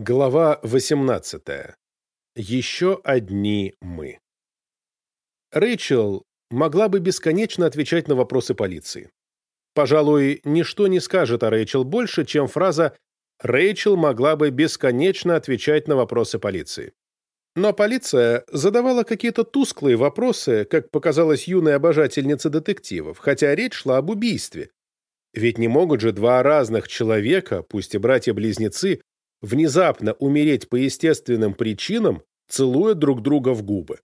Глава 18. Еще одни мы. Рэйчел могла бы бесконечно отвечать на вопросы полиции. Пожалуй, ничто не скажет о Рэйчел больше, чем фраза «Рэйчел могла бы бесконечно отвечать на вопросы полиции». Но полиция задавала какие-то тусклые вопросы, как показалось юной обожательнице детективов, хотя речь шла об убийстве. Ведь не могут же два разных человека, пусть и братья-близнецы, внезапно умереть по естественным причинам, целуя друг друга в губы.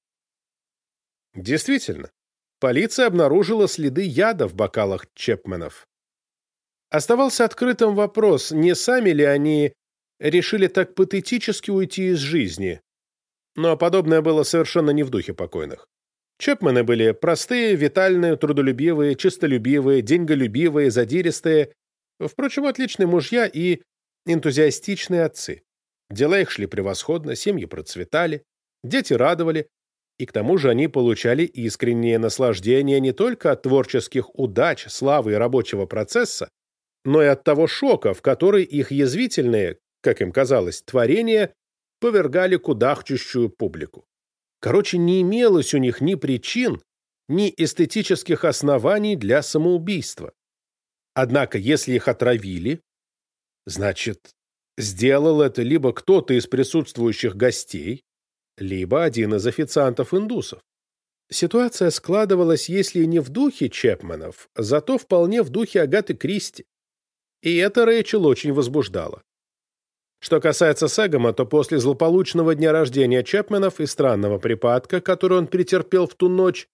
Действительно, полиция обнаружила следы яда в бокалах Чепменов. Оставался открытым вопрос, не сами ли они решили так патетически уйти из жизни. Но подобное было совершенно не в духе покойных. Чепмены были простые, витальные, трудолюбивые, чистолюбивые, деньголюбивые, задиристые, впрочем, отличные мужья и энтузиастичные отцы. Дела их шли превосходно, семьи процветали, дети радовали, и к тому же они получали искреннее наслаждение не только от творческих удач, славы и рабочего процесса, но и от того шока, в который их язвительные, как им казалось, творения повергали кудахчущую публику. Короче, не имелось у них ни причин, ни эстетических оснований для самоубийства. Однако, если их отравили, Значит, сделал это либо кто-то из присутствующих гостей, либо один из официантов-индусов. Ситуация складывалась, если не в духе Чепменов, зато вполне в духе Агаты Кристи. И это Рэйчел очень возбуждало. Что касается Сегома, то после злополучного дня рождения Чепменов и странного припадка, который он претерпел в ту ночь,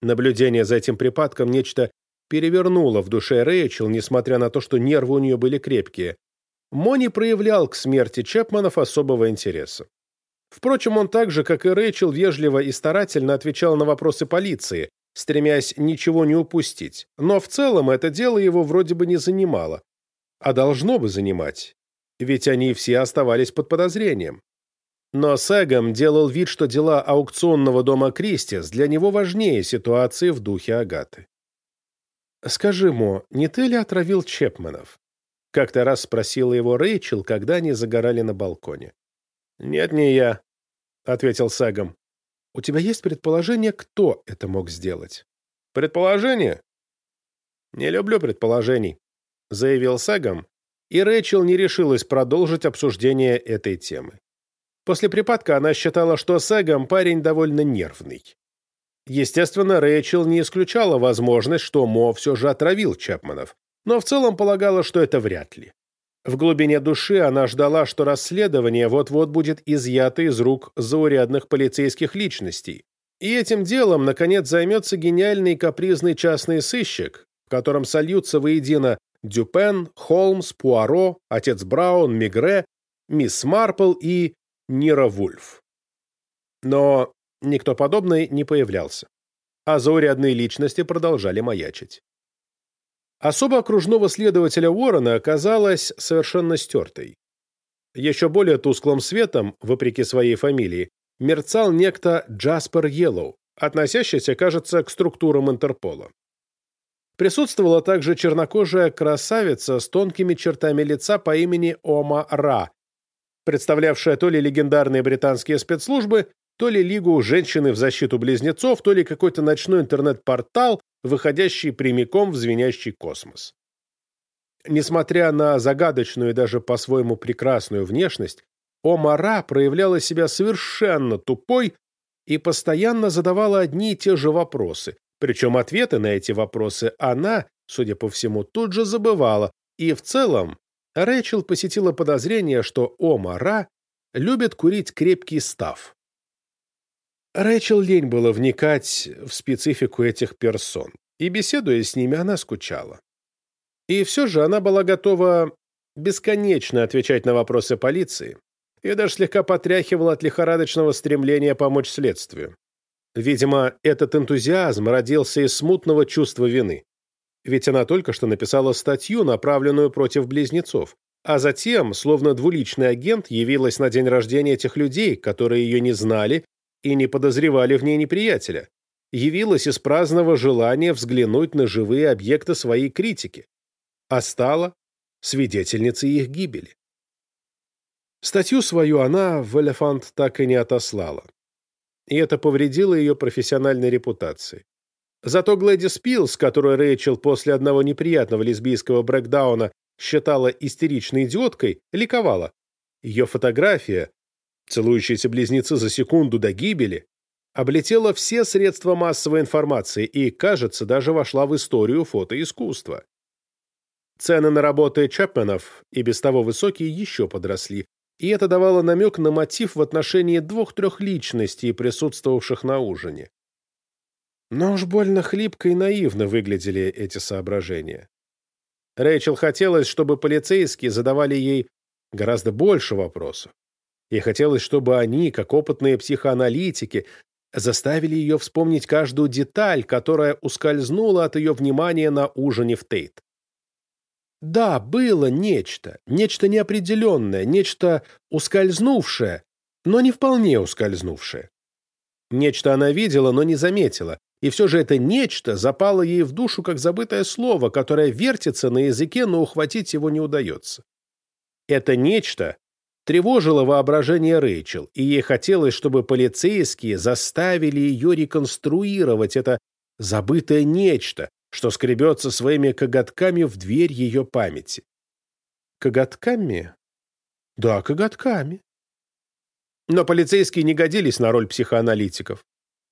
наблюдение за этим припадком нечто перевернуло в душе Рэйчел, несмотря на то, что нервы у нее были крепкие. Мо не проявлял к смерти Чепманов особого интереса. Впрочем, он так же, как и Рэйчел, вежливо и старательно отвечал на вопросы полиции, стремясь ничего не упустить. Но в целом это дело его вроде бы не занимало. А должно бы занимать. Ведь они все оставались под подозрением. Но Сэгом делал вид, что дела аукционного дома Кристис для него важнее ситуации в духе Агаты. «Скажи, Мо, не ты ли отравил Чепменов?» Как-то раз спросила его Рэйчел, когда они загорали на балконе. «Нет, не я», — ответил Сагом. «У тебя есть предположение, кто это мог сделать?» «Предположение?» «Не люблю предположений», — заявил Сагом, и Рэйчел не решилась продолжить обсуждение этой темы. После припадка она считала, что Сагом парень довольно нервный. Естественно, Рэйчел не исключала возможность, что Мо все же отравил Чапманов, но в целом полагала, что это вряд ли. В глубине души она ждала, что расследование вот-вот будет изъято из рук заурядных полицейских личностей, и этим делом, наконец, займется гениальный капризный частный сыщик, в котором сольются воедино Дюпен, Холмс, Пуаро, отец Браун, Мигре, мисс Марпл и Нира Вульф. Но Никто подобный не появлялся. А заурядные личности продолжали маячить. Особо окружного следователя Уоррена оказалась совершенно стертой. Еще более тусклым светом, вопреки своей фамилии, мерцал некто Джаспер Йеллоу, относящийся, кажется, к структурам Интерпола. Присутствовала также чернокожая красавица с тонкими чертами лица по имени Ома Ра, представлявшая то ли легендарные британские спецслужбы, то ли Лигу женщины в защиту близнецов, то ли какой-то ночной интернет-портал, выходящий прямиком в звенящий космос. Несмотря на загадочную и даже по-своему прекрасную внешность, Омара проявляла себя совершенно тупой и постоянно задавала одни и те же вопросы, причем ответы на эти вопросы она, судя по всему, тут же забывала, и в целом Рэйчел посетила подозрение, что Омара любит курить крепкий став. Рэйчел лень было вникать в специфику этих персон, и, беседуя с ними, она скучала. И все же она была готова бесконечно отвечать на вопросы полиции и даже слегка потряхивала от лихорадочного стремления помочь следствию. Видимо, этот энтузиазм родился из смутного чувства вины. Ведь она только что написала статью, направленную против близнецов, а затем, словно двуличный агент, явилась на день рождения этих людей, которые ее не знали и не подозревали в ней неприятеля, явилась из праздного желания взглянуть на живые объекты своей критики, а стала свидетельницей их гибели. Статью свою она в «Элефант» так и не отослала. И это повредило ее профессиональной репутации. Зато Глэдис Пилс, которую Рэйчел после одного неприятного лесбийского брекдауна считала истеричной идиоткой, ликовала. Ее фотография, целующиеся близнецы за секунду до гибели, облетела все средства массовой информации и, кажется, даже вошла в историю фотоискусства. Цены на работы Чапменов, и без того высокие, еще подросли, и это давало намек на мотив в отношении двух-трех личностей, присутствовавших на ужине. Но уж больно хлипко и наивно выглядели эти соображения. Рэйчел хотелось, чтобы полицейские задавали ей гораздо больше вопросов. Ей хотелось, чтобы они, как опытные психоаналитики, заставили ее вспомнить каждую деталь, которая ускользнула от ее внимания на ужине в Тейт. Да, было нечто, нечто неопределенное, нечто ускользнувшее, но не вполне ускользнувшее. Нечто она видела, но не заметила, и все же это нечто запало ей в душу как забытое слово, которое вертится на языке, но ухватить его не удается. Это нечто тревожило воображение Рэйчел, и ей хотелось, чтобы полицейские заставили ее реконструировать это забытое нечто, что скребется своими коготками в дверь ее памяти. Коготками? Да, коготками. Но полицейские не годились на роль психоаналитиков.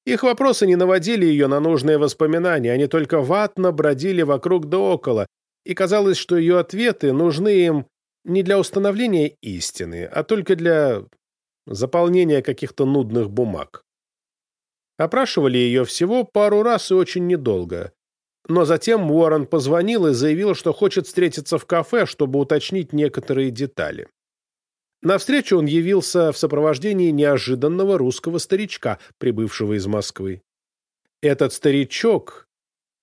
Их вопросы не наводили ее на нужные воспоминания, они только ватно бродили вокруг да около, и казалось, что ее ответы нужны им не для установления истины, а только для заполнения каких-то нудных бумаг. Опрашивали ее всего пару раз и очень недолго. Но затем Уоррен позвонил и заявил, что хочет встретиться в кафе, чтобы уточнить некоторые детали. На встречу он явился в сопровождении неожиданного русского старичка, прибывшего из Москвы. Этот старичок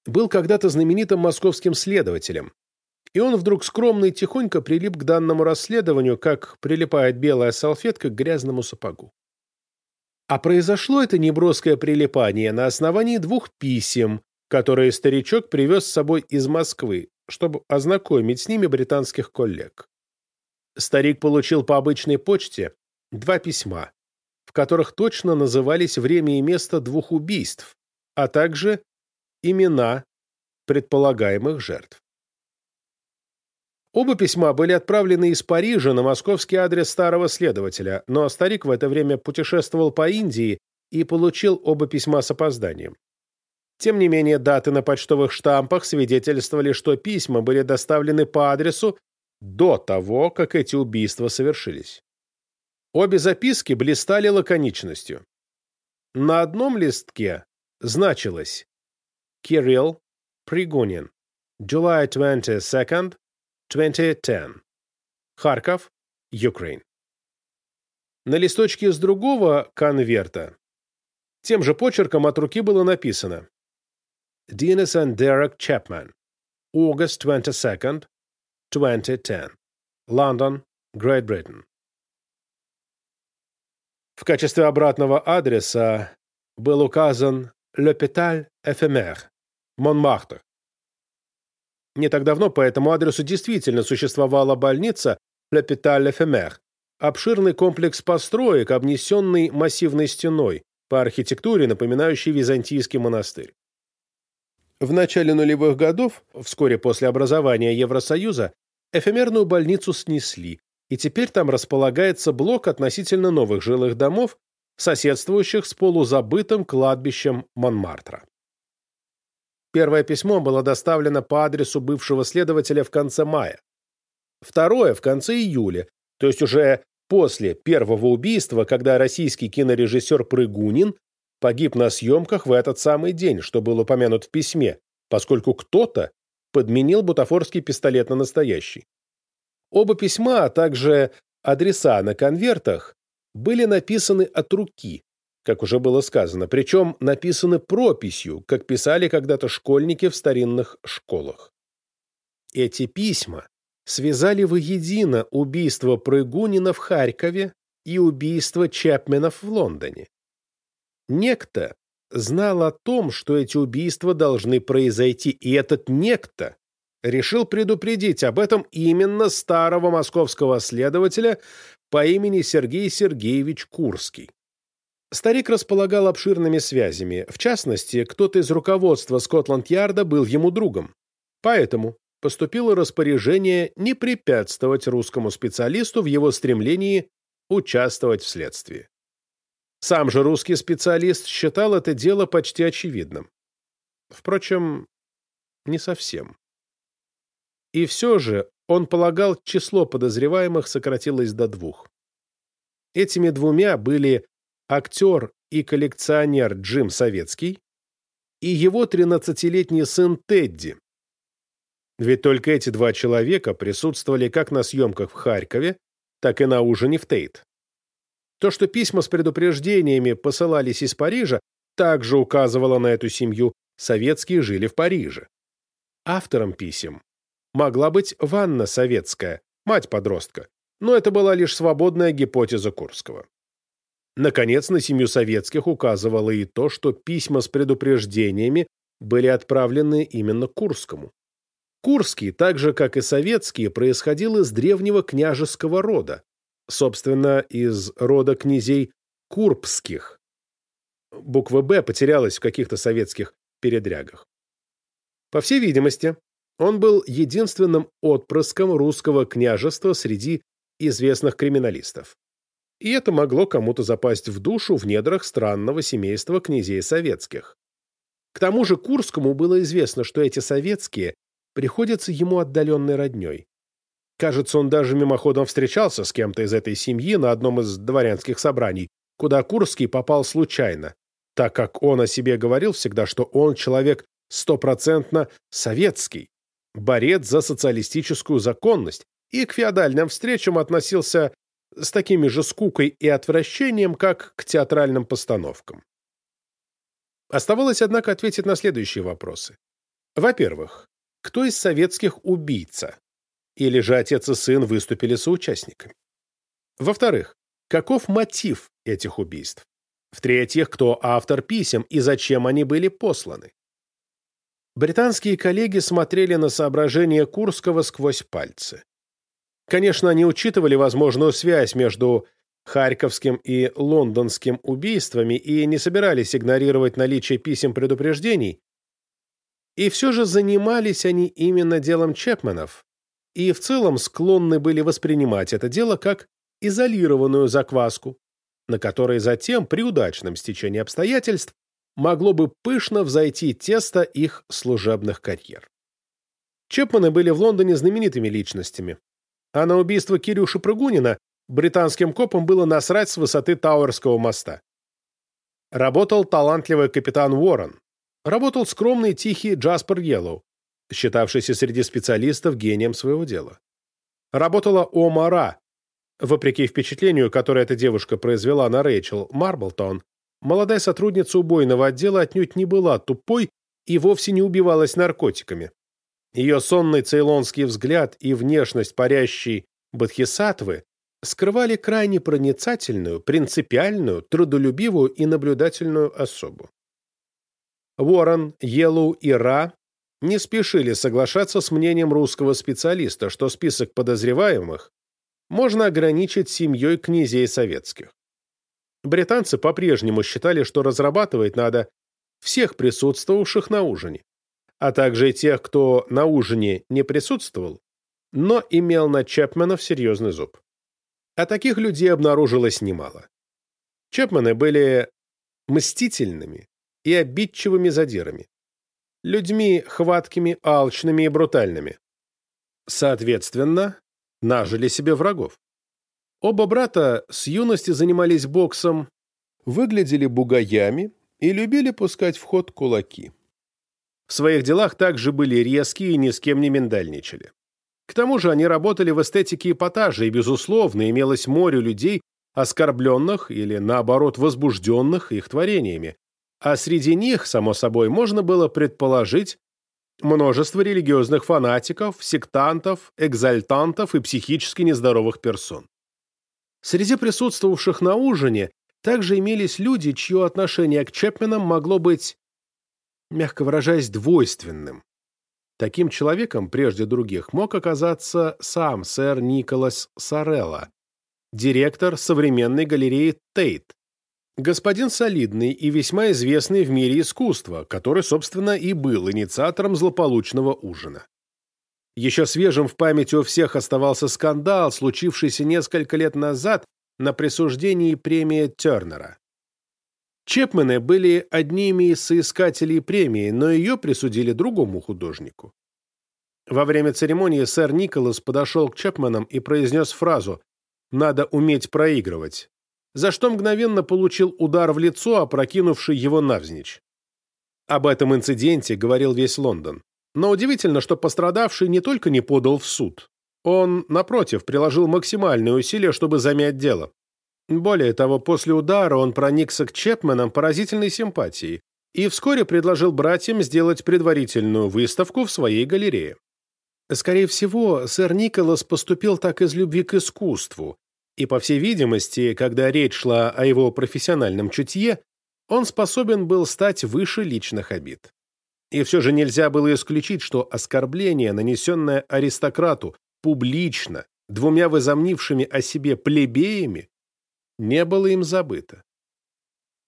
был когда-то знаменитым московским следователем, и он вдруг скромно и тихонько прилип к данному расследованию, как прилипает белая салфетка к грязному сапогу. А произошло это неброское прилипание на основании двух писем, которые старичок привез с собой из Москвы, чтобы ознакомить с ними британских коллег. Старик получил по обычной почте два письма, в которых точно назывались время и место двух убийств, а также имена предполагаемых жертв. Оба письма были отправлены из Парижа на московский адрес старого следователя, но старик в это время путешествовал по Индии и получил оба письма с опозданием. Тем не менее, даты на почтовых штампах свидетельствовали, что письма были доставлены по адресу до того, как эти убийства совершились. Обе записки блистали лаконичностью. На одном листке значилось «Кирилл Пригунин, July 22, 2010, Харьков, Украина». На листочке с другого конверта тем же почерком от руки было написано Dennis and Derek Chapman, August 22nd, 2010. London, Great Britain. В качестве обратного адреса был указан L'Hôpital Éphémère, Монмартр. Не так давно по этому адресу действительно существовала больница L'Hôpital Éphémère, обширный комплекс построек, обнесенный массивной стеной, по архитектуре напоминающий византийский монастырь. В начале нулевых годов, вскоре после образования Евросоюза, эфемерную больницу снесли, и теперь там располагается блок относительно новых жилых домов, соседствующих с полузабытым кладбищем Монмартра. Первое письмо было доставлено по адресу бывшего следователя в конце мая. Второе – в конце июля, то есть уже после первого убийства, когда российский кинорежиссер Прыгунин погиб на съемках в этот самый день, что был упомянут в письме, поскольку кто-то подменил бутафорский пистолет на настоящий. Оба письма, а также адреса на конвертах были написаны от руки, как уже было сказано, причем написаны прописью, как писали когда-то школьники в старинных школах. Эти письма связали воедино убийство Прыгунина в Харькове и убийство Чапменов в Лондоне. Некто знал о том, что эти убийства должны произойти, и этот некто решил предупредить об этом именно старого московского следователя по имени Сергей Сергеевич Курский. Старик располагал обширными связями, в частности, кто-то из руководства Скотланд-Ярда был ему другом. Поэтому поступило распоряжение не препятствовать русскому специалисту в его стремлении участвовать в следствии. Сам же русский специалист считал это дело почти очевидным. Впрочем, не совсем. И все же он полагал, число подозреваемых сократилось до двух. Этими двумя были актер и коллекционер Джим Советский и его 13-летний сын Тедди. Ведь только эти два человека присутствовали как на съемках в Харькове, так и на ужине в Тейт. То, что письма с предупреждениями посылались из Парижа, также указывало на эту семью, советские жили в Париже. Автором писем могла быть Ванна Советская, мать подростка, но это была лишь свободная гипотеза Курского. Наконец, на семью советских указывало и то, что письма с предупреждениями были отправлены именно Курскому. Курский, так же как и советские, происходил из древнего княжеского рода, собственно, из рода князей Курбских. Буква «Б» потерялась в каких-то советских передрягах. По всей видимости, он был единственным отпрыском русского княжества среди известных криминалистов. И это могло кому-то запасть в душу в недрах странного семейства князей советских. К тому же Курскому было известно, что эти советские приходятся ему отдаленной родней. Кажется, он даже мимоходом встречался с кем-то из этой семьи на одном из дворянских собраний, куда Курский попал случайно, так как он о себе говорил всегда, что он человек стопроцентно советский, борец за социалистическую законность, и к феодальным встречам относился с такими же скукой и отвращением, как к театральным постановкам. Оставалось, однако, ответить на следующие вопросы. Во-первых, кто из советских убийца? Или же отец и сын выступили соучастниками? Во-вторых, каков мотив этих убийств? В-третьих, кто автор писем и зачем они были посланы? Британские коллеги смотрели на соображения Курского сквозь пальцы. Конечно, они учитывали возможную связь между Харьковским и Лондонским убийствами и не собирались игнорировать наличие писем предупреждений, и все же занимались они именно делом Чепменов, и в целом склонны были воспринимать это дело как изолированную закваску, на которой затем, при удачном стечении обстоятельств, могло бы пышно взойти тесто их служебных карьер. Чепманы были в Лондоне знаменитыми личностями, а на убийство Кирюши Прыгунина британским копам было насрать с высоты Тауэрского моста. Работал талантливый капитан Уоррен, работал скромный тихий Джаспер Йеллоу, считавшийся среди специалистов гением своего дела. Работала Омара, вопреки впечатлению, которое эта девушка произвела на Рэйчел Марблтон, молодая сотрудница убойного отдела отнюдь не была тупой и вовсе не убивалась наркотиками. Ее сонный цейлонский взгляд и внешность парящей Бадхисатвы скрывали крайне проницательную, принципиальную, трудолюбивую и наблюдательную особу. Уоррен, Йеллоу и Ра не спешили соглашаться с мнением русского специалиста, что список подозреваемых можно ограничить семьей князей советских. Британцы по-прежнему считали, что разрабатывать надо всех присутствовавших на ужине, а также и тех, кто на ужине не присутствовал, но имел на Чепменов серьезный зуб. А таких людей обнаружилось немало. Чепмены были мстительными и обидчивыми задирами, людьми хваткими, алчными и брутальными. Соответственно, нажили себе врагов. Оба брата с юности занимались боксом, выглядели бугаями и любили пускать в ход кулаки. В своих делах также были резкие и ни с кем не миндальничали. К тому же они работали в эстетике эпатажа, и, безусловно, имелось море людей, оскорбленных или, наоборот, возбужденных их творениями. А среди них, само собой, можно было предположить множество религиозных фанатиков, сектантов, экзальтантов и психически нездоровых персон. Среди присутствовавших на ужине также имелись люди, чье отношение к Чепменам могло быть, мягко выражаясь, двойственным. Таким человеком, прежде других, мог оказаться сам сэр Николас Сарелла, директор современной галереи Тейт, господин солидный и весьма известный в мире искусства, который, собственно, и был инициатором злополучного ужина. Еще свежим в памяти у всех оставался скандал, случившийся несколько лет назад на присуждении премии Тернера. Чепмены были одними из соискателей премии, но ее присудили другому художнику. Во время церемонии сэр Николас подошел к Чепменам и произнес фразу «надо уметь проигрывать», за что мгновенно получил удар в лицо, опрокинувший его навзничь. Об этом инциденте говорил весь Лондон. Но удивительно, что пострадавший не только не подал в суд, он, напротив, приложил максимальные усилия, чтобы замять дело. Более того, после удара он проникся к Чепменам поразительной симпатией и вскоре предложил братьям сделать предварительную выставку в своей галерее. Скорее всего, сэр Николас поступил так из любви к искусству, и, по всей видимости, когда речь шла о его профессиональном чутье, он способен был стать выше личных обид. И все же нельзя было исключить, что оскорбление, нанесенное аристократу публично, двумя возомнившими о себе плебеями, не было им забыто.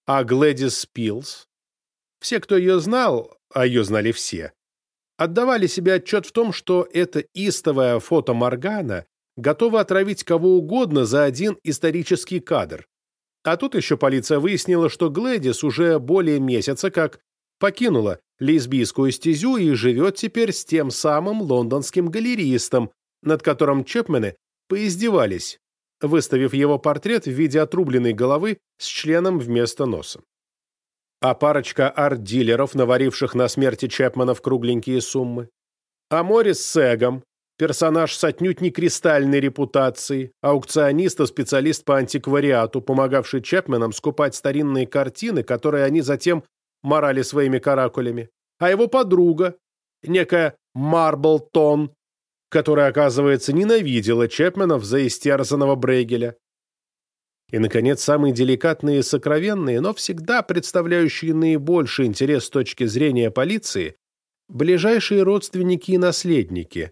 А Глэдис Пилс? Все, кто ее знал, а ее знали все, отдавали себе отчет в том, что эта истовая фото Моргана готова отравить кого угодно за один исторический кадр. А тут еще полиция выяснила, что Глэдис уже более месяца как покинула лесбийскую стезю и живет теперь с тем самым лондонским галеристом, над которым Чепмены поиздевались, выставив его портрет в виде отрубленной головы с членом вместо носа. А парочка арт-дилеров, наваривших на смерти Чепманов кругленькие суммы. А Морис Сегом, персонаж с отнюдь не кристальной репутацией, аукционист и специалист по антиквариату, помогавший Чепменам скупать старинные картины, которые они затем морали своими каракулями. А его подруга, некая Марблтон, которая, оказывается, ненавидела Чепменов за истерзанного Брейгеля. И, наконец, самые деликатные и сокровенные, но всегда представляющие наибольший интерес с точки зрения полиции, ближайшие родственники и наследники,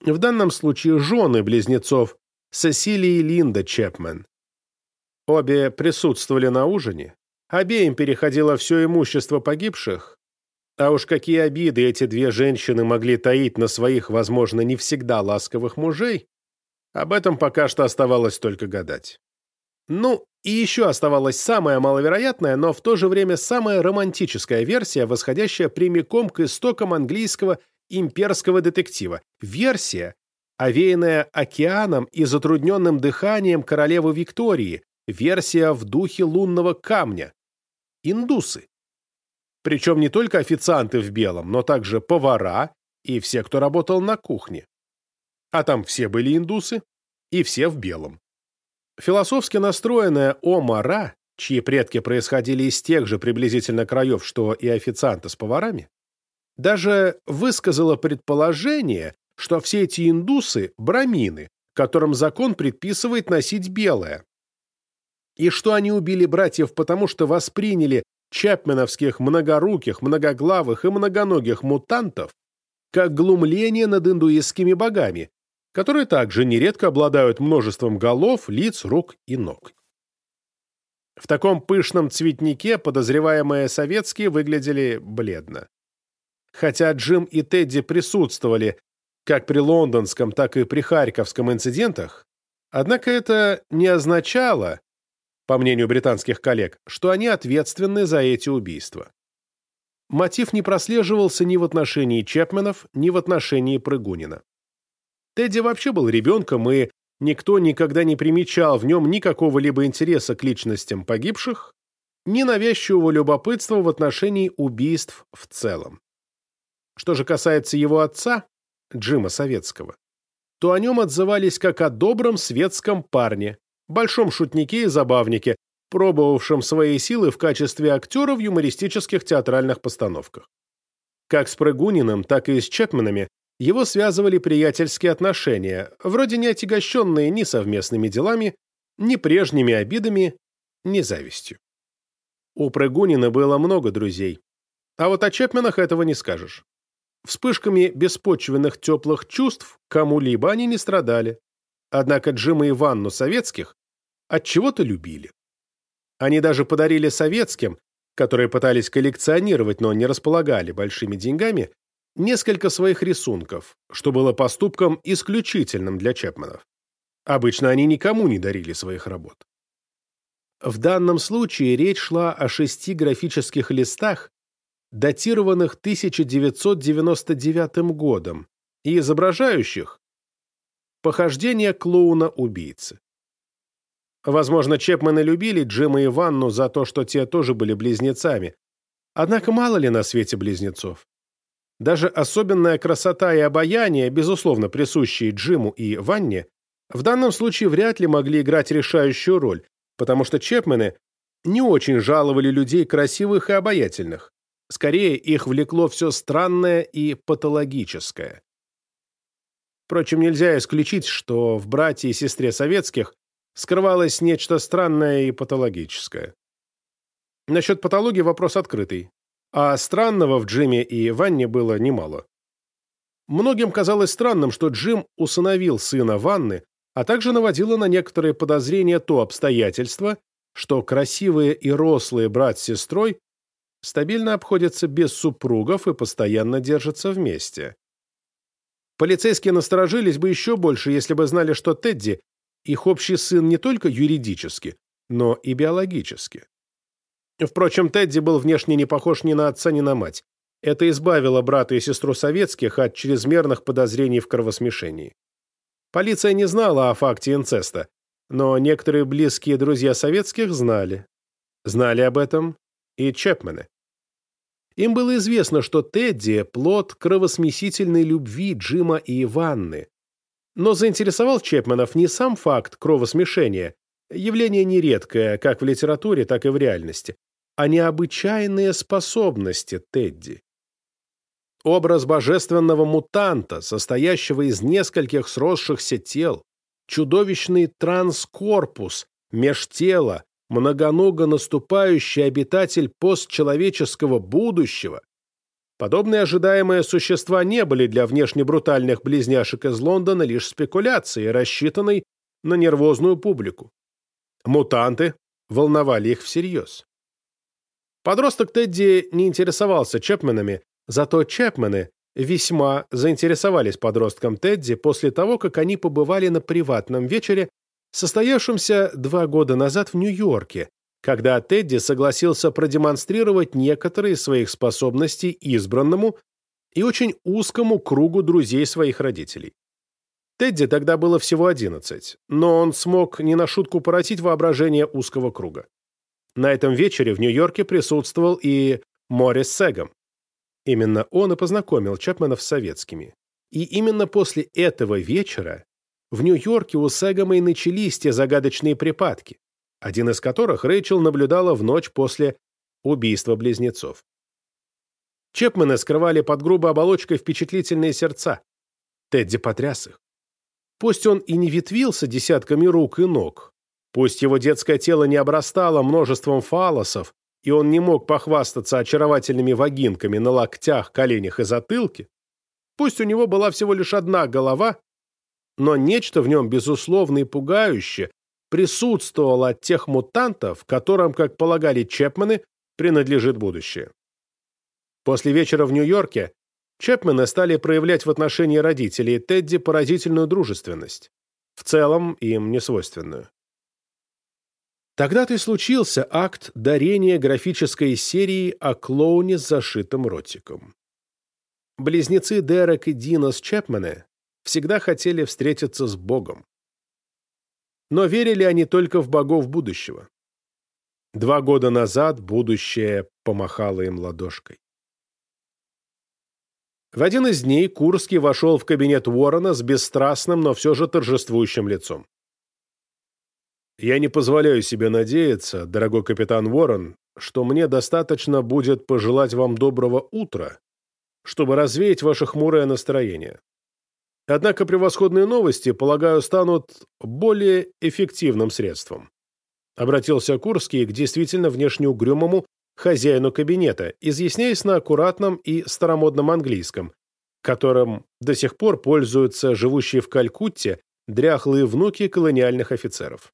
в данном случае жены близнецов Сесилии и Линда Чепмен. Обе присутствовали на ужине, обеим переходило все имущество погибших, а уж какие обиды эти две женщины могли таить на своих, возможно, не всегда ласковых мужей, об этом пока что оставалось только гадать. Ну, и еще оставалась самая маловероятная, но в то же время самая романтическая версия, восходящая прямиком к истокам английского имперского детектива. Версия, овеянная океаном и затрудненным дыханием королевы Виктории. Версия в духе лунного камня. Индусы. Причем не только официанты в белом, но также повара и все, кто работал на кухне. А там все были индусы и все в белом. Философски настроенная Омара, чьи предки происходили из тех же приблизительно краев, что и официанты с поварами, даже высказала предположение, что все эти индусы – брамины, которым закон предписывает носить белое. И что они убили братьев потому, что восприняли чапменовских многоруких, многоглавых и многоногих мутантов как глумление над индуистскими богами, которые также нередко обладают множеством голов, лиц, рук и ног. В таком пышном цветнике подозреваемые советские выглядели бледно. Хотя Джим и Тедди присутствовали как при лондонском, так и при харьковском инцидентах, однако это не означало, по мнению британских коллег, что они ответственны за эти убийства. Мотив не прослеживался ни в отношении Чепменов, ни в отношении Прыгунина. Тедди вообще был ребенком, и никто никогда не примечал в нем никакого либо интереса к личностям погибших, ни навязчивого любопытства в отношении убийств в целом. Что же касается его отца, Джима Советского, то о нем отзывались как о добром светском парне, большом шутнике и забавнике, пробовавшем свои силы в качестве актера в юмористических театральных постановках. Как с Прыгуниным, так и с Чепменами его связывали приятельские отношения, вроде не отягощенные ни совместными делами, ни прежними обидами, ни завистью. У Прыгунина было много друзей, а вот о Чепменах этого не скажешь. Вспышками беспочвенных теплых чувств кому-либо они не страдали. Однако Джима и Ванну советских от чего то любили. Они даже подарили советским, которые пытались коллекционировать, но не располагали большими деньгами, несколько своих рисунков, что было поступком исключительным для Чепменов. Обычно они никому не дарили своих работ. В данном случае речь шла о шести графических листах, датированных 1999 годом и изображающих похождение клоуна-убийцы. Возможно, Чепмены любили Джима и Ванну за то, что те тоже были близнецами. Однако мало ли на свете близнецов. Даже особенная красота и обаяние, безусловно присущие Джиму и Ванне, в данном случае вряд ли могли играть решающую роль, потому что Чепмены не очень жаловали людей красивых и обаятельных. Скорее, их влекло все странное и патологическое. Впрочем, нельзя исключить, что в брате и сестре советских скрывалось нечто странное и патологическое. Насчет патологии вопрос открытый, а странного в Джиме и Ванне было немало. Многим казалось странным, что Джим усыновил сына Ванны, а также наводило на некоторые подозрения то обстоятельство, что красивые и рослые брат с сестрой стабильно обходятся без супругов и постоянно держатся вместе. Полицейские насторожились бы еще больше, если бы знали, что Тедди – их общий сын не только юридически, но и биологически. Впрочем, Тедди был внешне не похож ни на отца, ни на мать. Это избавило брата и сестру советских от чрезмерных подозрений в кровосмешении. Полиция не знала о факте инцеста, но некоторые близкие друзья советских знали. Знали об этом и Чепмены. Им было известно, что Тедди – плод кровосмесительной любви Джима и Иванны. Но заинтересовал Чепменов не сам факт кровосмешения, явление нередкое как в литературе, так и в реальности, а необычайные способности Тедди. Образ божественного мутанта, состоящего из нескольких сросшихся тел, чудовищный транскорпус, межтела, многоного наступающий обитатель постчеловеческого будущего. Подобные ожидаемые существа не были для внешне брутальных близняшек из Лондона лишь спекуляцией, рассчитанной на нервозную публику. Мутанты волновали их всерьез. Подросток Тедди не интересовался Чепменами, зато Чепмены весьма заинтересовались подростком Тедди после того, как они побывали на приватном вечере, состоявшемся два года назад в Нью-Йорке, когда Тедди согласился продемонстрировать некоторые своих способностей избранному и очень узкому кругу друзей своих родителей. Тедди тогда было всего 11, но он смог не на шутку поротить воображение узкого круга. На этом вечере в Нью-Йорке присутствовал и Морис Сегом. Именно он и познакомил Чапманов с советскими. И именно после этого вечера в Нью-Йорке у Сегома и начались те загадочные припадки, один из которых Рэйчел наблюдала в ночь после убийства близнецов. Чепмены скрывали под грубой оболочкой впечатлительные сердца. Тедди потряс их. Пусть он и не ветвился десятками рук и ног, пусть его детское тело не обрастало множеством фалосов, и он не мог похвастаться очаровательными вагинками на локтях, коленях и затылке, пусть у него была всего лишь одна голова, но нечто в нем безусловно и пугающее присутствовало от тех мутантов, которым, как полагали Чепмены, принадлежит будущее. После вечера в Нью-Йорке Чепмены стали проявлять в отношении родителей Тедди поразительную дружественность, в целом им несвойственную. Тогда-то и случился акт дарения графической серии о клоуне с зашитым ротиком. Близнецы Дерек и Динос Чепмены всегда хотели встретиться с Богом. Но верили они только в богов будущего. Два года назад будущее помахало им ладошкой. В один из дней Курский вошел в кабинет Уоррена с бесстрастным, но все же торжествующим лицом. Я не позволяю себе надеяться, дорогой капитан Уоррен, что мне достаточно будет пожелать вам доброго утра, чтобы развеять ваше хмурое настроение. Однако превосходные новости, полагаю, станут более эффективным средством. Обратился Курский к действительно внешне угрюмому хозяину кабинета, изъясняясь на аккуратном и старомодном английском, которым до сих пор пользуются живущие в Калькутте дряхлые внуки колониальных офицеров.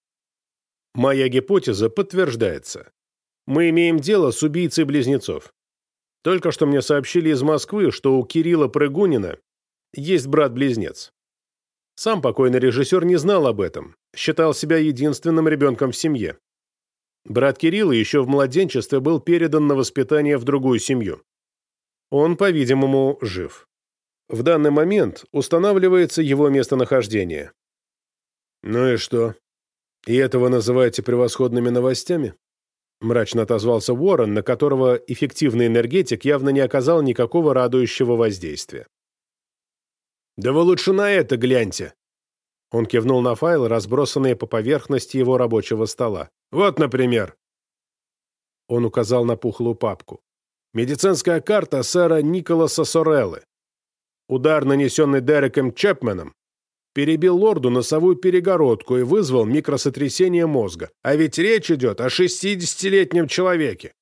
Моя гипотеза подтверждается. Мы имеем дело с убийцей близнецов. Только что мне сообщили из Москвы, что у Кирилла Прыгунина есть брат-близнец. Сам покойный режиссер не знал об этом, считал себя единственным ребенком в семье. Брат Кирилла еще в младенчестве был передан на воспитание в другую семью. Он, по-видимому, жив. В данный момент устанавливается его местонахождение. «Ну и что? И этого называете превосходными новостями?» Мрачно отозвался Уоррен, на которого эффективный энергетик явно не оказал никакого радующего воздействия. «Да вы лучше на это гляньте!» Он кивнул на файлы, разбросанные по поверхности его рабочего стола. «Вот, например!» Он указал на пухлую папку. «Медицинская карта сэра Николаса Сореллы. Удар, нанесенный Дереком Чепменом, перебил лорду носовую перегородку и вызвал микросотрясение мозга. А ведь речь идет о 60-летнем человеке.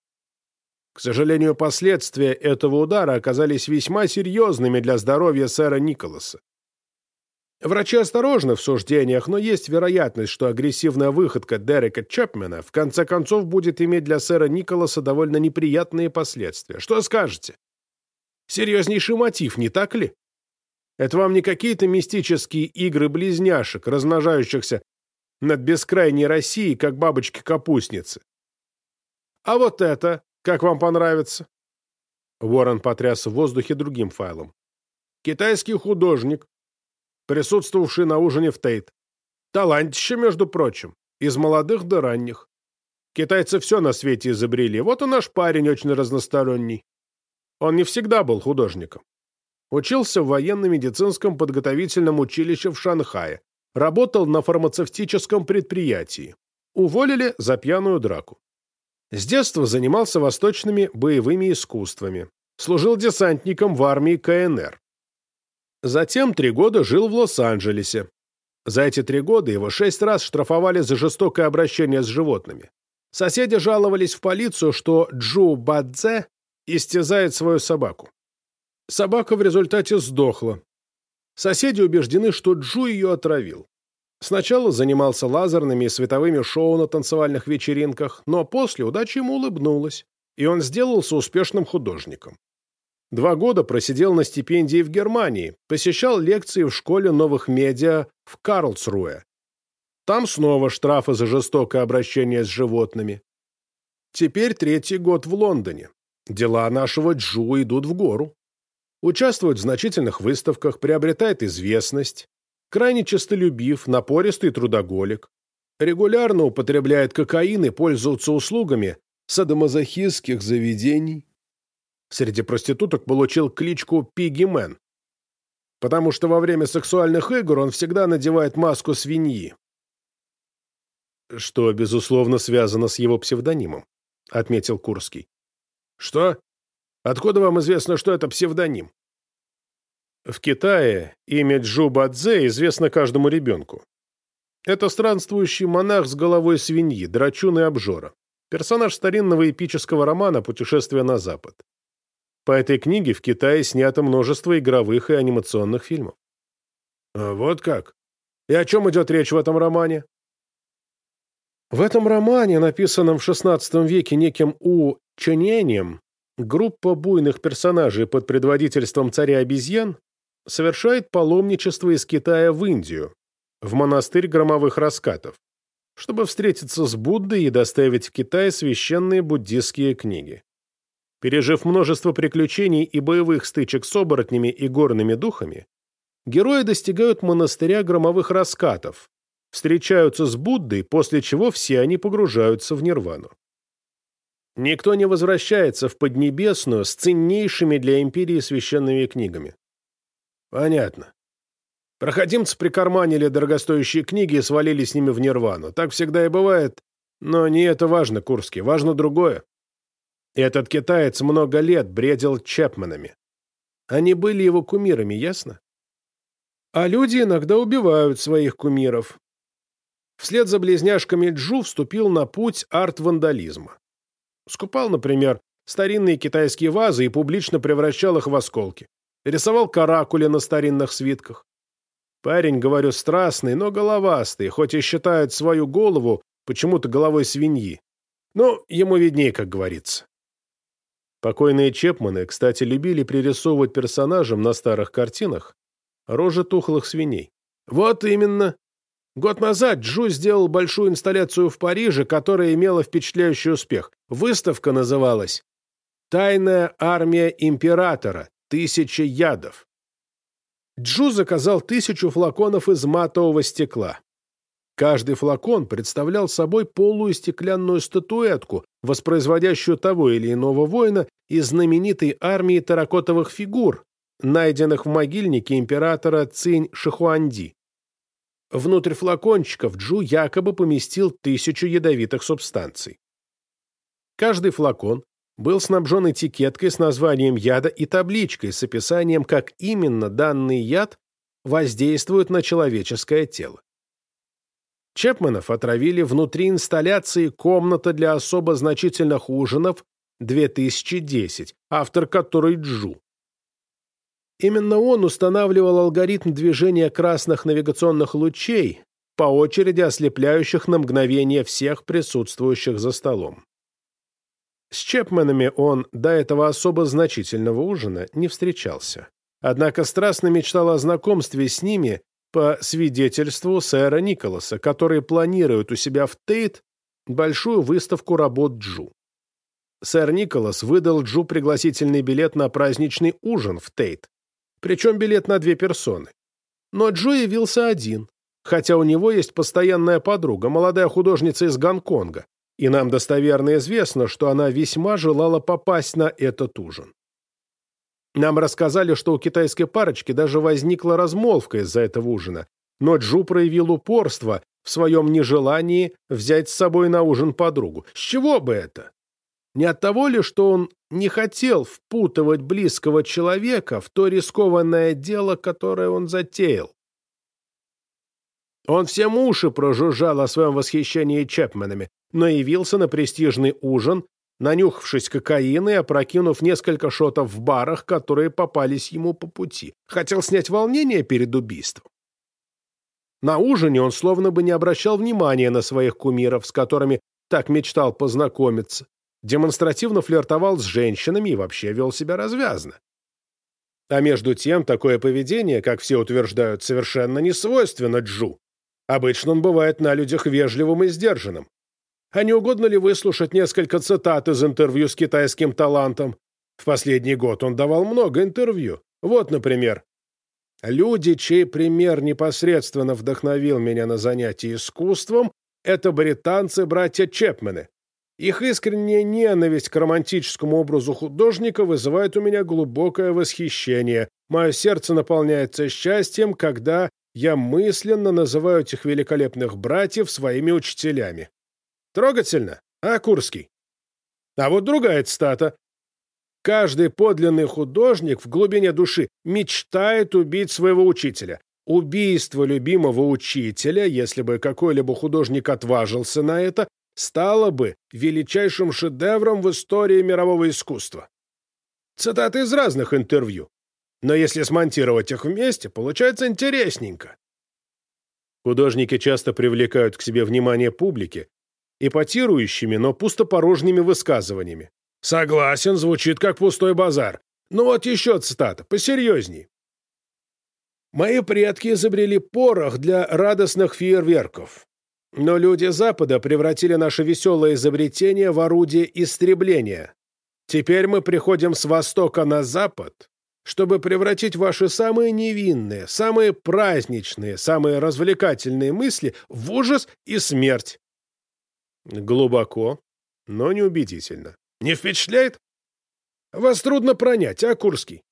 К сожалению, последствия этого удара оказались весьма серьезными для здоровья сэра Николаса. Врачи осторожны в суждениях, но есть вероятность, что агрессивная выходка Дерека Чапмена в конце концов будет иметь для сэра Николаса довольно неприятные последствия. Что скажете? Серьезнейший мотив, не так ли? Это вам не какие-то мистические игры близняшек, размножающихся над бескрайней Россией, как бабочки-капустницы. А вот это как вам понравится?» Уоррен потряс в воздухе другим файлом. «Китайский художник, присутствовавший на ужине в Тейт. Талантище, между прочим, из молодых до ранних. Китайцы все на свете изобрели. Вот и наш парень очень разносторонний. Он не всегда был художником. Учился в военно-медицинском подготовительном училище в Шанхае. Работал на фармацевтическом предприятии. Уволили за пьяную драку. С детства занимался восточными боевыми искусствами. Служил десантником в армии КНР. Затем три года жил в Лос-Анджелесе. За эти три года его шесть раз штрафовали за жестокое обращение с животными. Соседи жаловались в полицию, что Джу Бадзе истязает свою собаку. Собака в результате сдохла. Соседи убеждены, что Джу ее отравил. Сначала занимался лазерными и световыми шоу на танцевальных вечеринках, но после удача ему улыбнулась, и он сделался успешным художником. Два года просидел на стипендии в Германии, посещал лекции в школе новых медиа в Карлсруэ. Там снова штрафы за жестокое обращение с животными. Теперь третий год в Лондоне. Дела нашего Джу идут в гору. Участвует в значительных выставках, приобретает известность, крайне честолюбив, напористый трудоголик, регулярно употребляет кокаин и пользуется услугами садомазохистских заведений. Среди проституток получил кличку Пигги Мэн, потому что во время сексуальных игр он всегда надевает маску свиньи. Что, безусловно, связано с его псевдонимом, отметил Курский. Что? Откуда вам известно, что это псевдоним? В Китае имя Джу Бадзе известно каждому ребенку. Это странствующий монах с головой свиньи, драчун и обжора. Персонаж старинного эпического романа «Путешествие на Запад». По этой книге в Китае снято множество игровых и анимационных фильмов. А вот как? И о чем идет речь в этом романе? В этом романе, написанном в XVI веке неким У Ченением, группа буйных персонажей под предводительством царя обезьян совершает паломничество из Китая в Индию, в монастырь громовых раскатов, чтобы встретиться с Буддой и доставить в Китай священные буддистские книги. Пережив множество приключений и боевых стычек с оборотнями и горными духами, герои достигают монастыря громовых раскатов, встречаются с Буддой, после чего все они погружаются в нирвану. Никто не возвращается в Поднебесную с ценнейшими для империи священными книгами. Понятно. Проходимцы прикарманили дорогостоящие книги и свалили с ними в нирвану. Так всегда и бывает. Но не это важно, Курский. Важно другое. Этот китаец много лет бредил Чепманами. Они были его кумирами, ясно? А люди иногда убивают своих кумиров. Вслед за близняшками Джу вступил на путь арт-вандализма. Скупал, например, старинные китайские вазы и публично превращал их в осколки. Рисовал каракули на старинных свитках. Парень, говорю, страстный, но головастый, хоть и считает свою голову почему-то головой свиньи. Но ему виднее, как говорится. Покойные Чепманы, кстати, любили пририсовывать персонажам на старых картинах рожи тухлых свиней. Вот именно. Год назад Джу сделал большую инсталляцию в Париже, которая имела впечатляющий успех. Выставка называлась «Тайная армия императора. Тысяча ядов». Джу заказал тысячу флаконов из матового стекла. Каждый флакон представлял собой полую стеклянную статуэтку, воспроизводящую того или иного воина из знаменитой армии терракотовых фигур, найденных в могильнике императора Цинь Шихуанди. Внутрь флакончиков Джу якобы поместил тысячу ядовитых субстанций. Каждый флакон был снабжен этикеткой с названием яда и табличкой с описанием, как именно данный яд воздействует на человеческое тело. Чепманов отравили внутри инсталляции «Комната для особо значительных ужинов 2010», автор которой Джу. Именно он устанавливал алгоритм движения красных навигационных лучей, по очереди ослепляющих на мгновение всех присутствующих за столом. С Чепменами он до этого особо значительного ужина не встречался. Однако страстно мечтал о знакомстве с ними по свидетельству сэра Николаса, который планирует у себя в Тейт большую выставку работ Джу. Сэр Николас выдал Джу пригласительный билет на праздничный ужин в Тейт, причем билет на две персоны. Но Джо явился один, хотя у него есть постоянная подруга, молодая художница из Гонконга, и нам достоверно известно, что она весьма желала попасть на этот ужин. Нам рассказали, что у китайской парочки даже возникла размолвка из-за этого ужина, но Джу проявил упорство в своем нежелании взять с собой на ужин подругу. С чего бы это? Не от того ли, что он не хотел впутывать близкого человека в то рискованное дело, которое он затеял? Он всем уши прожужжал о своем восхищении Чепменами, но явился на престижный ужин нанюхавшись кокаина и опрокинув несколько шотов в барах, которые попались ему по пути. Хотел снять волнение перед убийством. На ужине он словно бы не обращал внимания на своих кумиров, с которыми так мечтал познакомиться, демонстративно флиртовал с женщинами и вообще вел себя развязно. А между тем, такое поведение, как все утверждают, совершенно не свойственно Джу. Обычно он бывает на людях вежливым и сдержанным. А не угодно ли выслушать несколько цитат из интервью с китайским талантом? В последний год он давал много интервью. Вот, например. Люди, чей пример непосредственно вдохновил меня на занятия искусством, это британцы-братья Чепмены. Их искренняя ненависть к романтическому образу художника вызывает у меня глубокое восхищение. Мое сердце наполняется счастьем, когда я мысленно называю этих великолепных братьев своими учителями. Трогательно, а, Курский? А вот другая цитата. Каждый подлинный художник в глубине души мечтает убить своего учителя. Убийство любимого учителя, если бы какой-либо художник отважился на это, стало бы величайшим шедевром в истории мирового искусства. Цитаты из разных интервью. Но если смонтировать их вместе, получается интересненько. Художники часто привлекают к себе внимание публики, эпатирующими, но пустопорожними высказываниями. «Согласен, звучит как пустой базар. Ну вот еще цитата, посерьезней. «Мои предки изобрели порох для радостных фейерверков. Но люди Запада превратили наше веселое изобретение в орудие истребления. Теперь мы приходим с Востока на Запад, чтобы превратить ваши самые невинные, самые праздничные, самые развлекательные мысли в ужас и смерть. Глубоко, но неубедительно. Не впечатляет? Вас трудно пронять, а, Курский?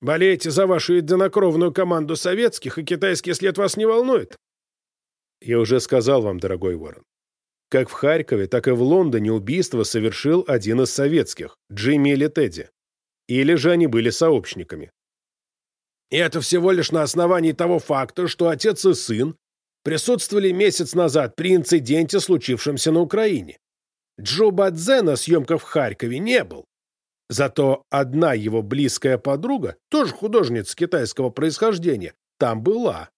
Болеете за вашу единокровную команду советских, и китайский след вас не волнует? Я уже сказал вам, дорогой Ворон. Как в Харькове, так и в Лондоне убийство совершил один из советских, Джимми или Тедди. Или же они были сообщниками. И это всего лишь на основании того факта, что отец и сын присутствовали месяц назад при инциденте, случившемся на Украине. Джо Бадзе на съемках в Харькове не был. Зато одна его близкая подруга, тоже художница китайского происхождения, там была.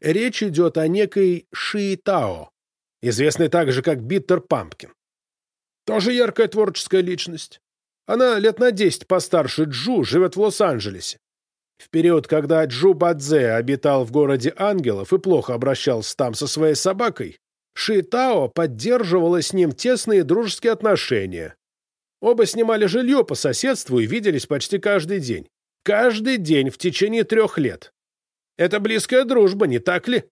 Речь идет о некой Ши Тао, известной также как Биттер Пампкин. Тоже яркая творческая личность. Она лет на десять постарше Джу, живет в Лос-Анджелесе. В период, когда Джу Бадзе обитал в городе ангелов и плохо обращался там со своей собакой, Ши Тао поддерживала с ним тесные дружеские отношения. Оба снимали жилье по соседству и виделись почти каждый день. Каждый день в течение трех лет. Это близкая дружба, не так ли?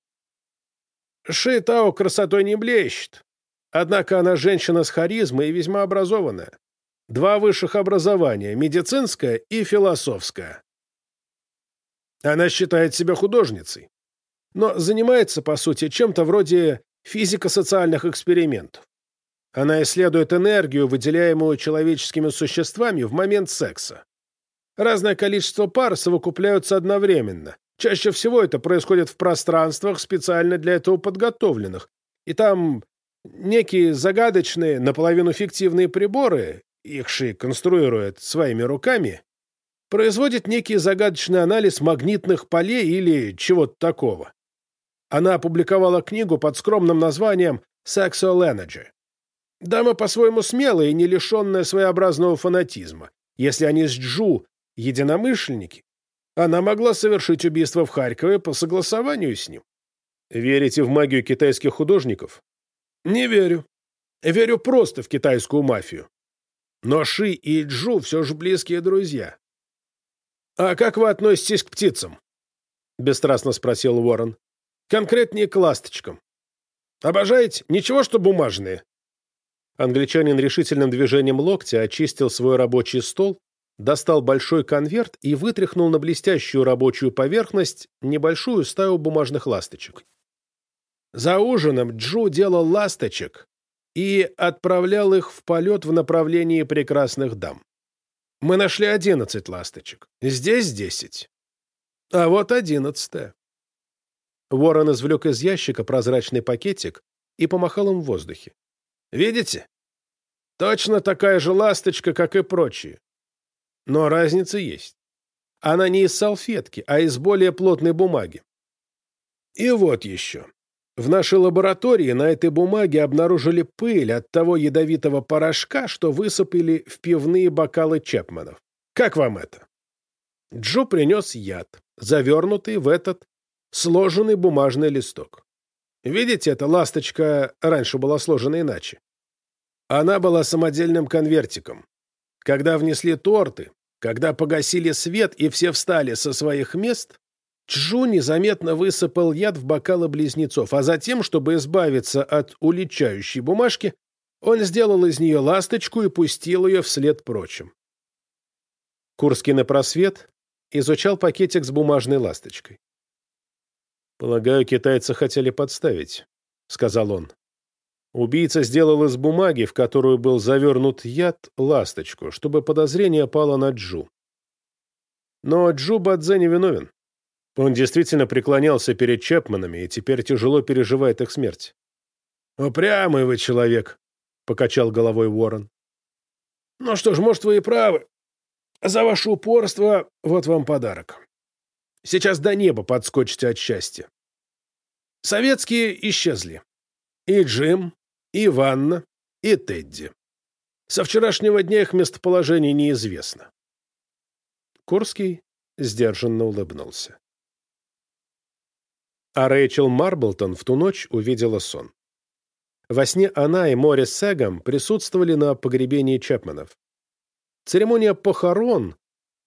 Ши Тао красотой не блещет. Однако она женщина с харизмой и весьма образованная. Два высших образования – медицинское и философское. Она считает себя художницей, но занимается, по сути, чем-то вроде физико-социальных экспериментов. Она исследует энергию, выделяемую человеческими существами в момент секса. Разное количество пар совокупляются одновременно. Чаще всего это происходит в пространствах, специально для этого подготовленных. И там некие загадочные, наполовину фиктивные приборы, их конструирует своими руками, производит некий загадочный анализ магнитных полей или чего-то такого. Она опубликовала книгу под скромным названием «Sexual Energy». Дама по-своему смелая и не лишенная своеобразного фанатизма. Если они с Джу единомышленники, она могла совершить убийство в Харькове по согласованию с ним. Верите в магию китайских художников? Не верю. Верю просто в китайскую мафию. Но Ши и Джу все же близкие друзья. «А как вы относитесь к птицам?» — бесстрастно спросил Уоррен. «Конкретнее к ласточкам. Обожаете? Ничего, что бумажные?» Англичанин решительным движением локтя очистил свой рабочий стол, достал большой конверт и вытряхнул на блестящую рабочую поверхность небольшую стаю бумажных ласточек. За ужином Джу делал ласточек и отправлял их в полет в направлении прекрасных дам. Мы нашли одиннадцать ласточек. Здесь десять. А вот одиннадцатая. Ворон извлек из ящика прозрачный пакетик и помахал им в воздухе. Видите? Точно такая же ласточка, как и прочие. Но разница есть. Она не из салфетки, а из более плотной бумаги. И вот еще. В нашей лаборатории на этой бумаге обнаружили пыль от того ядовитого порошка, что высыпали в пивные бокалы Чепманов. Как вам это? Джо принес яд, завернутый в этот сложенный бумажный листок. Видите, эта ласточка раньше была сложена иначе. Она была самодельным конвертиком. Когда внесли торты, когда погасили свет и все встали со своих мест, Чжу незаметно высыпал яд в бокалы близнецов, а затем, чтобы избавиться от уличающей бумажки, он сделал из нее ласточку и пустил ее вслед прочим. Курский на просвет изучал пакетик с бумажной ласточкой. «Полагаю, китайцы хотели подставить», — сказал он. Убийца сделал из бумаги, в которую был завернут яд, ласточку, чтобы подозрение пало на Джу. Но Джу Бадзе не виновен. Он действительно преклонялся перед Чепманами и теперь тяжело переживает их смерть. «Упрямый вы человек», — покачал головой Уоррен. «Ну что ж, может, вы и правы. За ваше упорство вот вам подарок. Сейчас до неба подскочите от счастья. Советские исчезли. И Джим, и Ванна, и Тедди. Со вчерашнего дня их местоположение неизвестно». Курский сдержанно улыбнулся. А Рэйчел Марблтон в ту ночь увидела сон. Во сне она и Морис Сегом присутствовали на погребении Чепманов. Церемония похорон,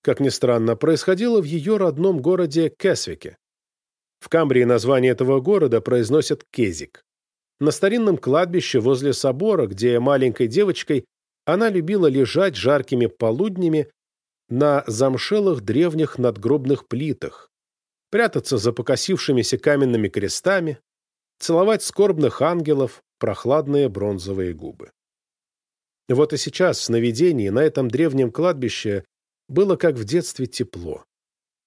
как ни странно, происходила в ее родном городе Кесвике. В Камбрии название этого города произносят Кезик. На старинном кладбище возле собора, где маленькой девочкой она любила лежать жаркими полуднями на замшелых древних надгробных плитах, прятаться за покосившимися каменными крестами, целовать скорбных ангелов прохладные бронзовые губы. Вот и сейчас в сновидении на этом древнем кладбище было как в детстве тепло.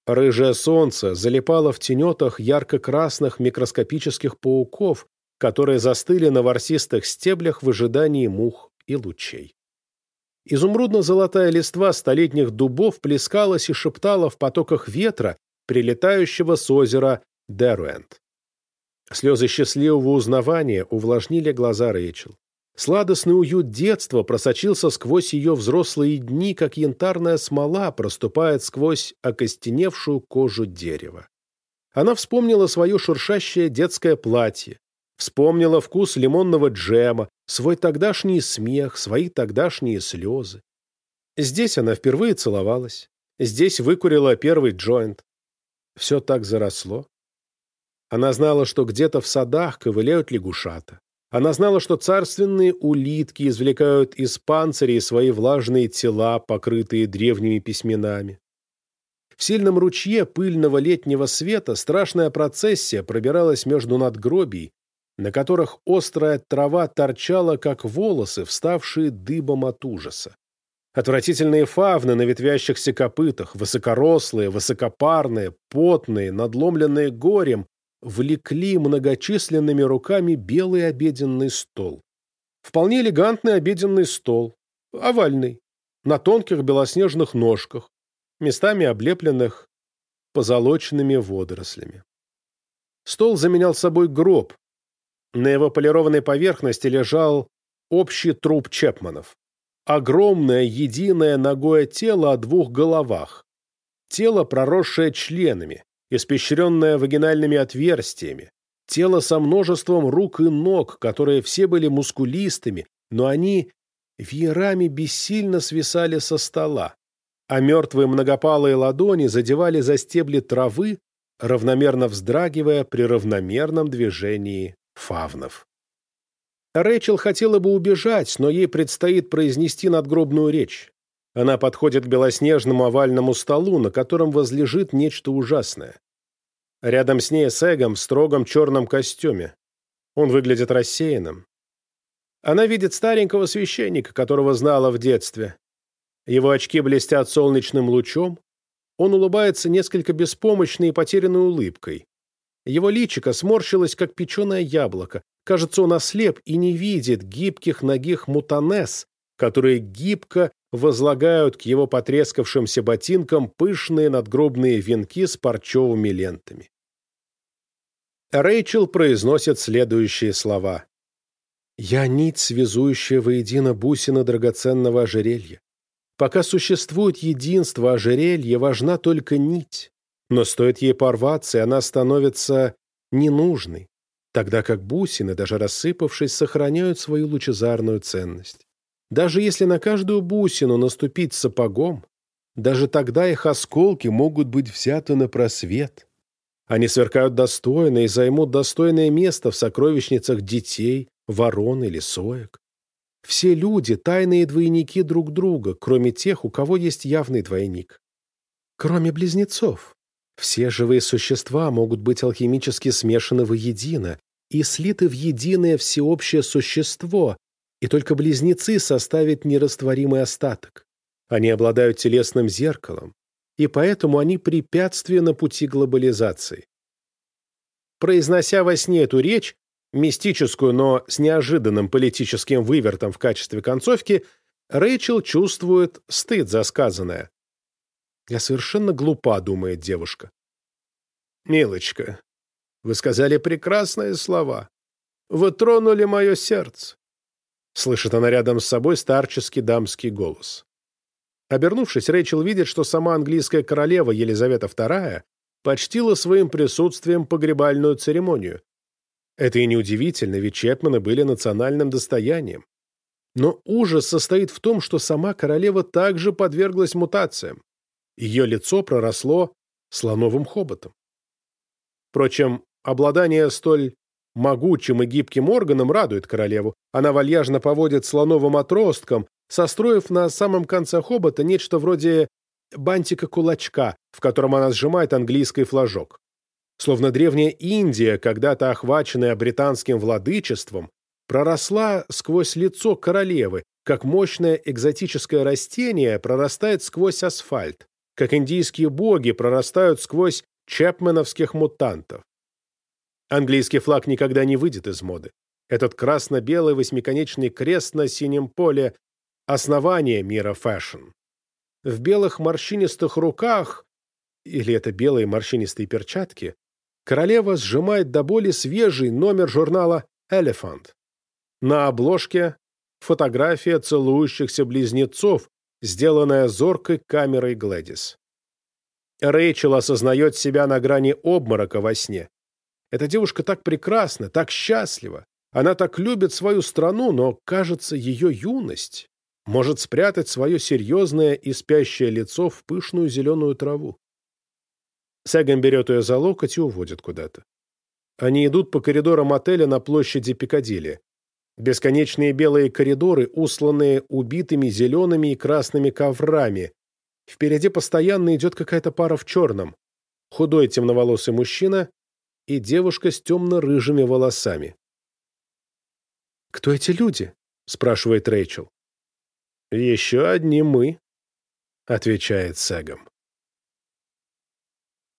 Рыжее солнце залипало в тенетах ярко-красных микроскопических пауков, которые застыли на ворсистых стеблях в ожидании мух и лучей. Изумрудно-золотая листва столетних дубов плескалась и шептала в потоках ветра, прилетающего с озера Деруэнд. Слезы счастливого узнавания увлажнили глаза Рэйчел. Сладостный уют детства просочился сквозь ее взрослые дни, как янтарная смола проступает сквозь окостеневшую кожу дерева. Она вспомнила свое шуршащее детское платье, вспомнила вкус лимонного джема, свой тогдашний смех, свои тогдашние слезы. Здесь она впервые целовалась, здесь выкурила первый джойнт. Все так заросло. Она знала, что где-то в садах ковыляют лягушата. Она знала, что царственные улитки извлекают из панцирей свои влажные тела, покрытые древними письменами. В сильном ручье пыльного летнего света страшная процессия пробиралась между надгробий, на которых острая трава торчала, как волосы, вставшие дыбом от ужаса. Отвратительные фавны на ветвящихся копытах, высокорослые, высокопарные, потные, надломленные горем, влекли многочисленными руками белый обеденный стол. Вполне элегантный обеденный стол, овальный, на тонких белоснежных ножках, местами облепленных позолоченными водорослями. Стол заменял собой гроб, на его полированной поверхности лежал общий труп Чепманов. Огромное, единое ногое тело о двух головах. Тело, проросшее членами, испещренное вагинальными отверстиями. Тело со множеством рук и ног, которые все были мускулистыми, но они веерами бессильно свисали со стола, а мертвые многопалые ладони задевали за стебли травы, равномерно вздрагивая при равномерном движении фавнов. Рэйчел хотела бы убежать, но ей предстоит произнести надгробную речь. Она подходит к белоснежному овальному столу, на котором возлежит нечто ужасное. Рядом с ней Сэгом в строгом черном костюме. Он выглядит рассеянным. Она видит старенького священника, которого знала в детстве. Его очки блестят солнечным лучом. Он улыбается несколько беспомощной и потерянной улыбкой. Его личико сморщилось, как печеное яблоко. Кажется, он ослеп и не видит гибких ногих мутанес, которые гибко возлагают к его потрескавшимся ботинкам пышные надгробные венки с парчевыми лентами. Рэйчел произносит следующие слова. «Я нить, связующая воедино бусины драгоценного ожерелья. Пока существует единство ожерелья, важна только нить. Но стоит ей порваться, и она становится ненужной, тогда как бусины, даже рассыпавшись, сохраняют свою лучезарную ценность. Даже если на каждую бусину наступить сапогом, даже тогда их осколки могут быть взяты на просвет. Они сверкают достойно и займут достойное место в сокровищницах детей, ворон или соек. Все люди – тайные двойники друг друга, кроме тех, у кого есть явный двойник. Кроме близнецов. Все живые существа могут быть алхимически смешаны воедино и слиты в единое всеобщее существо, и только близнецы составят нерастворимый остаток. Они обладают телесным зеркалом, и поэтому они препятствие на пути глобализации. Произнося во сне эту речь, мистическую, но с неожиданным политическим вывертом в качестве концовки, Рэйчел чувствует стыд за сказанное. Я совершенно глупа, думает девушка. Милочка, вы сказали прекрасные слова. Вы тронули мое сердце. Слышит она рядом с собой старческий дамский голос. Обернувшись, Рэйчел видит, что сама английская королева Елизавета II почтила своим присутствием погребальную церемонию. Это и неудивительно, ведь Чепмены были национальным достоянием. Но ужас состоит в том, что сама королева также подверглась мутациям. Ее лицо проросло слоновым хоботом. Впрочем, обладание столь могучим и гибким органом радует королеву. Она вальяжно поводит слоновым отростком, состроив на самом конце хобота нечто вроде бантика-кулачка, в котором она сжимает английский флажок. Словно древняя Индия, когда-то охваченная британским владычеством, проросла сквозь лицо королевы, как мощное экзотическое растение прорастает сквозь асфальт как индийские боги прорастают сквозь чепменовских мутантов. Английский флаг никогда не выйдет из моды. Этот красно-белый восьмиконечный крест на синем поле основание мира фэшн. В белых морщинистых руках, или это белые морщинистые перчатки, королева сжимает до боли свежий номер журнала «Elephant». На обложке фотография целующихся близнецов, сделанная зоркой камерой Глэдис. Рэйчел осознает себя на грани обморока во сне. Эта девушка так прекрасна, так счастлива. Она так любит свою страну, но, кажется, ее юность может спрятать свое серьезное и спящее лицо в пышную зеленую траву. Сэган берет ее за локоть и уводит куда-то. Они идут по коридорам отеля на площади Пикадилли. Бесконечные белые коридоры, усланные убитыми зелеными и красными коврами. Впереди постоянно идет какая-то пара в черном. Худой темноволосый мужчина и девушка с темно-рыжими волосами. «Кто эти люди?» — спрашивает Рэйчел. «Еще одни мы», — отвечает Сэгом.